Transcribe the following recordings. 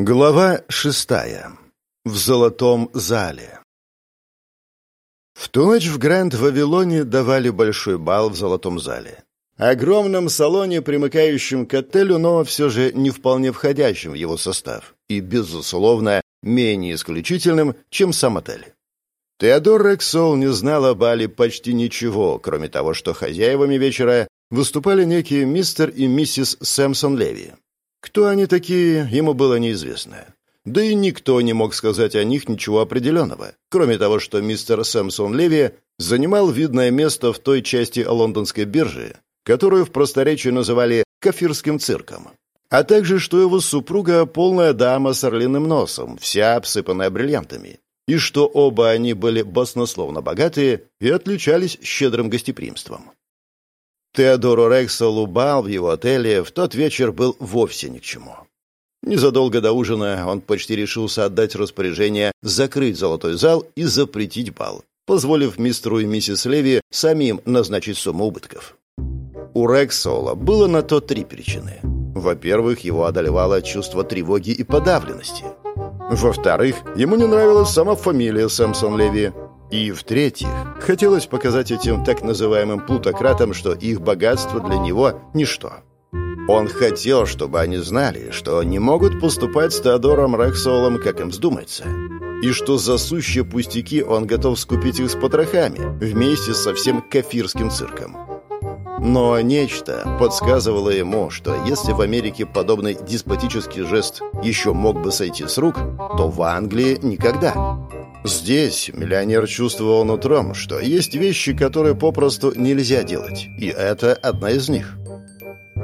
Глава шестая. В золотом зале. В ту ночь в Гранд-Вавилоне давали большой бал в золотом зале. Огромном салоне, примыкающем к отелю, но все же не вполне входящем в его состав. И, безусловно, менее исключительным, чем сам отель. Теодор Рексол не знал о бале почти ничего, кроме того, что хозяевами вечера выступали некие мистер и миссис Сэмсон Леви. Кто они такие, ему было неизвестно. Да и никто не мог сказать о них ничего определенного, кроме того, что мистер Сэмсон Леви занимал видное место в той части лондонской биржи, которую в просторечии называли «кафирским цирком», а также, что его супруга – полная дама с орлиным носом, вся обсыпанная бриллиантами, и что оба они были баснословно богатые и отличались щедрым гостеприимством. Теодору Рексолу бал в его отеле в тот вечер был вовсе ни к чему. Незадолго до ужина он почти решился отдать распоряжение закрыть золотой зал и запретить бал, позволив мистеру и миссис Леви самим назначить сумму убытков. У Рексола было на то три причины. Во-первых, его одолевало чувство тревоги и подавленности. Во-вторых, ему не нравилась сама фамилия Сэмсон Леви, и, в-третьих, хотелось показать этим так называемым плутократам, что их богатство для него – ничто. Он хотел, чтобы они знали, что не могут поступать с Теодором Рексолом, как им вздумается, и что за сущие пустяки он готов скупить их с потрохами вместе со всем кафирским цирком. Но нечто подсказывало ему, что если в Америке подобный деспотический жест еще мог бы сойти с рук, то в Англии никогда. Здесь миллионер чувствовал нутром, что есть вещи, которые попросту нельзя делать, и это одна из них.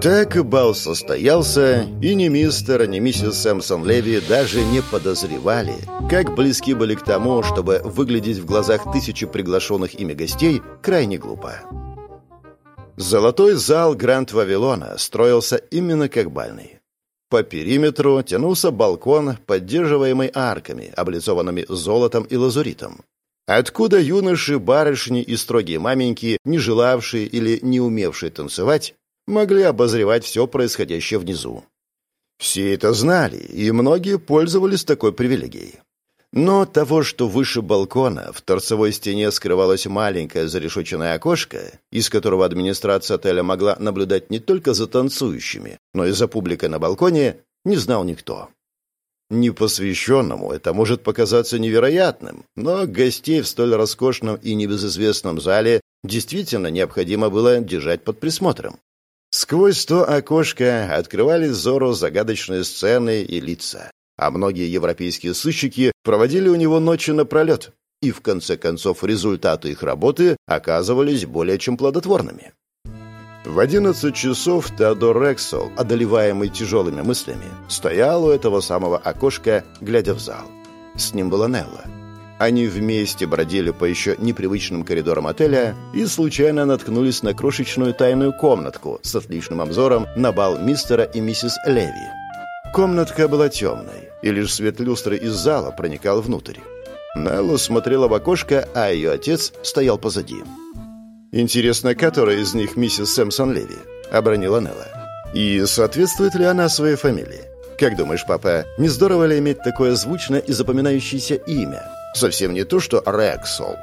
Так бал состоялся, и ни мистер, ни миссис Сэмсон Леви даже не подозревали, как близки были к тому, чтобы выглядеть в глазах тысячи приглашенных ими гостей крайне глупо. Золотой зал Гранд Вавилона строился именно как бальный. По периметру тянулся балкон, поддерживаемый арками, облицованными золотом и лазуритом. Откуда юноши, барышни и строгие маменьки, не желавшие или не умевшие танцевать, могли обозревать все происходящее внизу. Все это знали, и многие пользовались такой привилегией. Но того, что выше балкона в торцевой стене скрывалось маленькое зарешоченное окошко, из которого администрация отеля могла наблюдать не только за танцующими, но и за публикой на балконе, не знал никто. Непосвященному это может показаться невероятным, но гостей в столь роскошном и небезызвестном зале действительно необходимо было держать под присмотром. Сквозь то окошко открывались взору загадочные сцены и лица а многие европейские сыщики проводили у него ночи напролет, и в конце концов результаты их работы оказывались более чем плодотворными. В одиннадцать часов Теодор Рексол, одолеваемый тяжелыми мыслями, стоял у этого самого окошка, глядя в зал. С ним была Нелла. Они вместе бродили по еще непривычным коридорам отеля и случайно наткнулись на крошечную тайную комнатку с отличным обзором на бал мистера и миссис Леви. Комнатка была темной, и лишь свет люстры из зала проникал внутрь. Нелла смотрела в окошко, а ее отец стоял позади. «Интересно, которая из них миссис Сэмсон Леви?» — обронила Нелла. «И соответствует ли она своей фамилии? Как думаешь, папа, не здорово ли иметь такое звучное и запоминающееся имя? Совсем не то, что Рексол».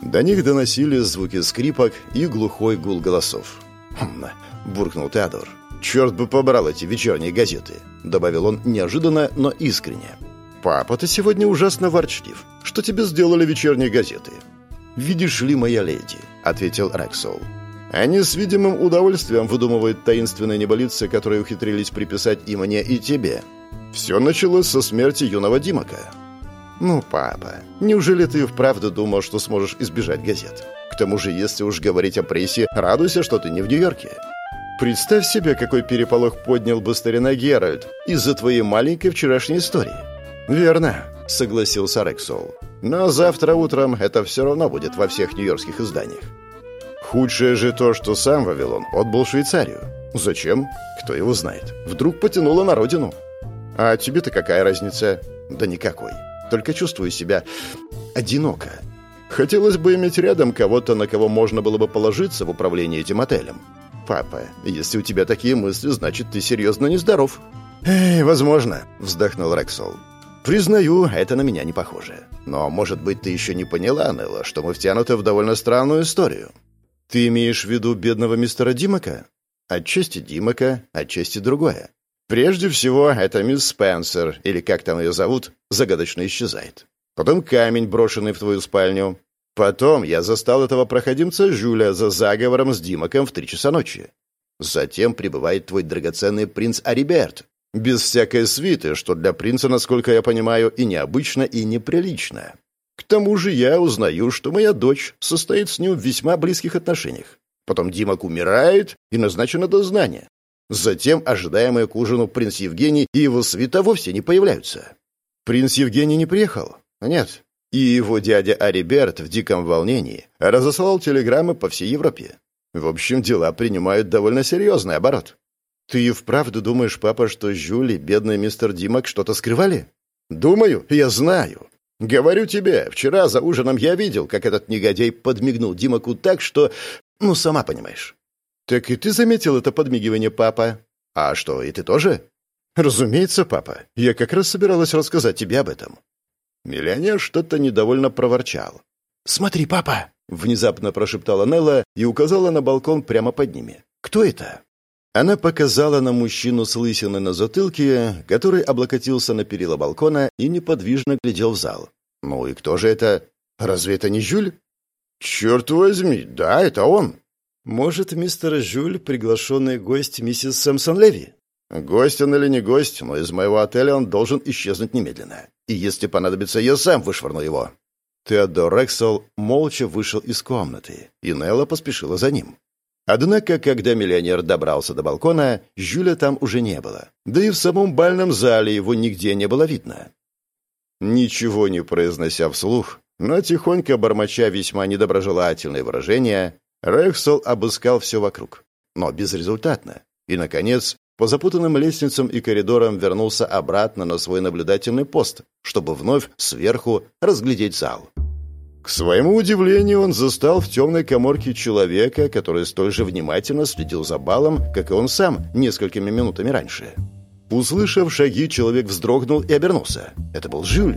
До них доносились звуки скрипок и глухой гул голосов. «Хм, буркнул Теодор. «Черт бы побрал эти вечерние газеты», — добавил он неожиданно, но искренне. «Папа, ты сегодня ужасно ворчлив. Что тебе сделали вечерние газеты?» «Видишь ли, моя леди», — ответил Рексол. «Они с видимым удовольствием выдумывают таинственные неболицы, которые ухитрились приписать и мне, и тебе. Все началось со смерти юного Димака». «Ну, папа, неужели ты вправду думал, что сможешь избежать газет? К тому же, если уж говорить о прессе, радуйся, что ты не в Нью-Йорке». Представь себе, какой переполох поднял бы старина Геральт из-за твоей маленькой вчерашней истории. Верно, согласился Рексол. Но завтра утром это все равно будет во всех нью-йоркских изданиях. Худшее же то, что сам Вавилон отбыл Швейцарию. Зачем? Кто его знает. Вдруг потянуло на родину. А тебе-то какая разница? Да никакой. Только чувствую себя одиноко. Хотелось бы иметь рядом кого-то, на кого можно было бы положиться в управлении этим отелем. «Папа, если у тебя такие мысли, значит, ты серьезно нездоров». «Эй, возможно», — вздохнул Рексол. «Признаю, это на меня не похоже. Но, может быть, ты еще не поняла, Нелла, что мы втянуты в довольно странную историю. Ты имеешь в виду бедного мистера Димака? Отчасти Димака, отчасти другое. Прежде всего, это мисс Спенсер, или как там ее зовут, загадочно исчезает. Потом камень, брошенный в твою спальню. Потом я застал этого проходимца Жюля за заговором с Димаком в три часа ночи. Затем прибывает твой драгоценный принц Ариберт, без всякой свиты, что для принца, насколько я понимаю, и необычно, и неприлично. К тому же я узнаю, что моя дочь состоит с ним в весьма близких отношениях. Потом Димок умирает, и назначено дознание. Затем ожидаемый к ужину принц Евгений и его свита вовсе не появляются. Принц Евгений не приехал? Нет. И его дядя Ариберт в диком волнении разослал телеграммы по всей Европе. В общем, дела принимают довольно серьезный оборот. «Ты вправду думаешь, папа, что Жюли, бедный мистер Димок, что-то скрывали?» «Думаю, я знаю. Говорю тебе, вчера за ужином я видел, как этот негодяй подмигнул Димаку так, что... Ну, сама понимаешь». «Так и ты заметил это подмигивание, папа?» «А что, и ты тоже?» «Разумеется, папа. Я как раз собиралась рассказать тебе об этом». Миллионер что-то недовольно проворчал. «Смотри, папа!» — внезапно прошептала Нелла и указала на балкон прямо под ними. «Кто это?» Она показала на мужчину с лысиной на затылке, который облокотился на перила балкона и неподвижно глядел в зал. «Ну и кто же это? Разве это не Жюль?» «Черт возьми, да, это он!» «Может, мистер Жюль, приглашенный гость миссис Сэмсон Леви?» «Гость он или не гость, но из моего отеля он должен исчезнуть немедленно. И если понадобится, я сам вышвырну его». Теодор Рексел молча вышел из комнаты, и Нелла поспешила за ним. Однако, когда миллионер добрался до балкона, Жюля там уже не было. Да и в самом бальном зале его нигде не было видно. Ничего не произнося вслух, но тихонько бормоча весьма недоброжелательные выражения, Рексел обыскал все вокруг. Но безрезультатно. И, наконец, по запутанным лестницам и коридорам вернулся обратно на свой наблюдательный пост, чтобы вновь сверху разглядеть зал. К своему удивлению, он застал в темной коморке человека, который столь же внимательно следил за балом, как и он сам несколькими минутами раньше. Услышав шаги, человек вздрогнул и обернулся. Это был Жюль.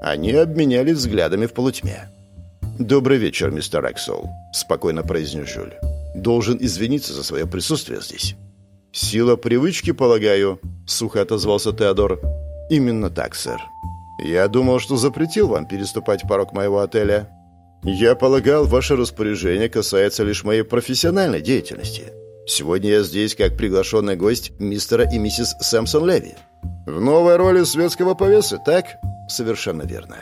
Они обменялись взглядами в полутьме. «Добрый вечер, мистер Эксел», — спокойно произнес Жюль. «Должен извиниться за свое присутствие здесь». «Сила привычки, полагаю», — сухо отозвался Теодор. «Именно так, сэр». «Я думал, что запретил вам переступать порог моего отеля. Я полагал, ваше распоряжение касается лишь моей профессиональной деятельности. Сегодня я здесь как приглашенный гость мистера и миссис Сэмсон Леви. В новой роли светского повесы, так? Совершенно верно.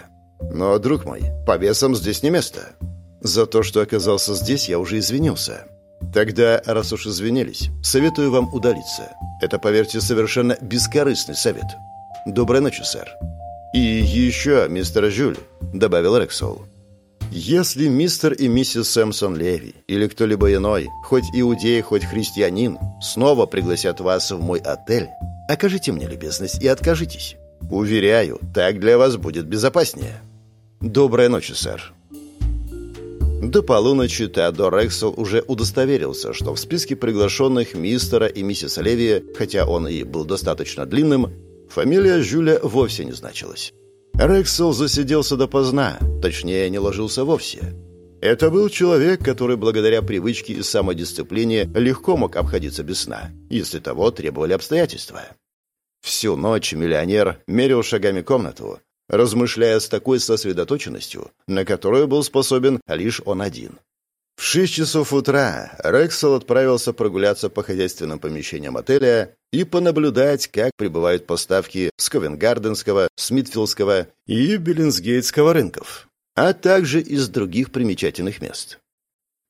Но, друг мой, повесам здесь не место. За то, что оказался здесь, я уже извинился. Тогда, раз уж извинились, советую вам удалиться. Это, поверьте, совершенно бескорыстный совет. Доброй ночи, сэр. «И еще, мистер Жюль», — добавил Рексол. «Если мистер и миссис Сэмсон Леви или кто-либо иной, хоть иудей, хоть христианин, снова пригласят вас в мой отель, окажите мне любезность и откажитесь. Уверяю, так для вас будет безопаснее. Доброй ночи, сэр». До полуночи Теодор Рексел уже удостоверился, что в списке приглашенных мистера и миссис Леви, хотя он и был достаточно длинным, Фамилия Жюля вовсе не значилась. Рексел засиделся допоздна, точнее, не ложился вовсе. Это был человек, который благодаря привычке и самодисциплине легко мог обходиться без сна, если того требовали обстоятельства. Всю ночь миллионер мерил шагами комнату, размышляя с такой сосредоточенностью, на которую был способен лишь он один. В шесть часов утра Рексел отправился прогуляться по хозяйственным помещениям отеля и понаблюдать, как прибывают поставки с Ковенгарденского, Смитфилдского и Беллинсгейтского рынков, а также из других примечательных мест.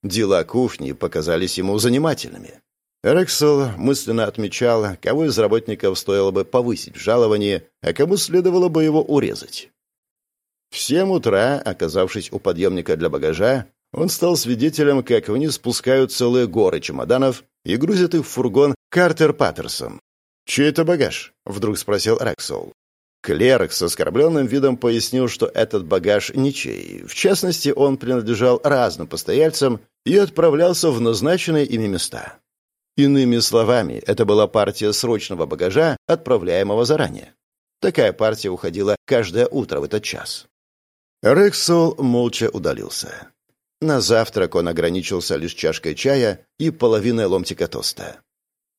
Дела кухни показались ему занимательными. Рексел мысленно отмечал, кого из работников стоило бы повысить в жаловании, а кому следовало бы его урезать. В семь утра, оказавшись у подъемника для багажа, он стал свидетелем, как вниз спускают целые горы чемоданов и грузят их в фургон Картер Паттерсон. «Чей это багаж?» — вдруг спросил Рексол. Клерк с оскорбленным видом пояснил, что этот багаж ничей. В частности, он принадлежал разным постояльцам и отправлялся в назначенные ими места. Иными словами, это была партия срочного багажа, отправляемого заранее. Такая партия уходила каждое утро в этот час. Рексол молча удалился. На завтрак он ограничился лишь чашкой чая и половиной ломтика тоста.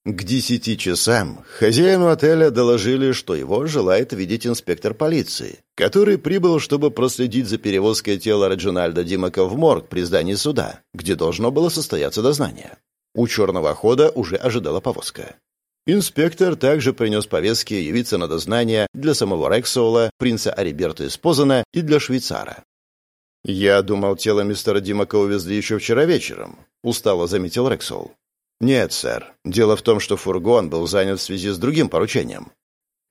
К десяти часам хозяину отеля доложили, что его желает видеть инспектор полиции, который прибыл, чтобы проследить за перевозкой тела Реджинальда Димака в морг при здании суда, где должно было состояться дознание. У черного хода уже ожидала повозка. Инспектор также принес повестки явиться на дознание для самого Рексоула, принца Ариберта из Позана и для швейцара. «Я думал, тело мистера Димака увезли еще вчера вечером», — устало заметил Рексол. «Нет, сэр. Дело в том, что фургон был занят в связи с другим поручением».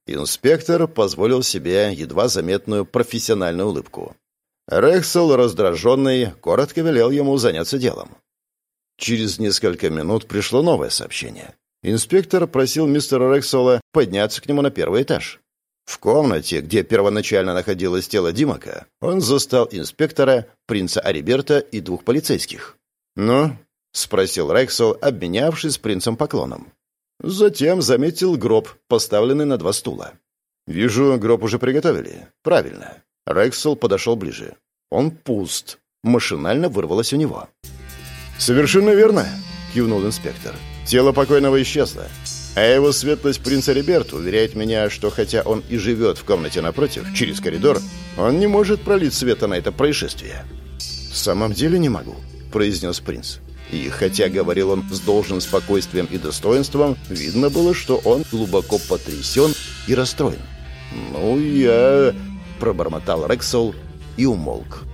Инспектор позволил себе едва заметную профессиональную улыбку. Рексел, раздраженный, коротко велел ему заняться делом. Через несколько минут пришло новое сообщение. Инспектор просил мистера Рексола подняться к нему на первый этаж. В комнате, где первоначально находилось тело Димака, он застал инспектора, принца Ариберта и двух полицейских. «Ну, — спросил Рексел, обменявшись с принцем поклоном. Затем заметил гроб, поставленный на два стула. «Вижу, гроб уже приготовили. Правильно». Рексел подошел ближе. «Он пуст». Машинально вырвалось у него. «Совершенно верно», — кивнул инспектор. «Тело покойного исчезло. А его светлость принц Риберт уверяет меня, что хотя он и живет в комнате напротив, через коридор, он не может пролить света на это происшествие». «В самом деле не могу», — произнес принц. И хотя говорил он с должным спокойствием и достоинством, видно было, что он глубоко потрясен и расстроен. «Ну, я...» — пробормотал Рексол и умолк.